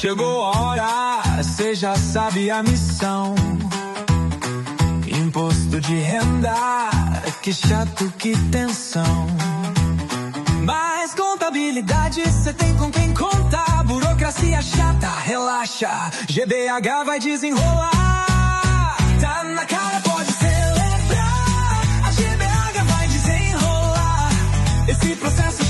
Chegou a hora, cê já sabe a missão. Imposto de renda, que chato, que tensão. Mas contabilidade cê tem com quem contar. Burocracia chata, relaxa. GBH vai desenrolar. Tá na cara, pode celebrar. A GBH vai desenrolar. Esse processo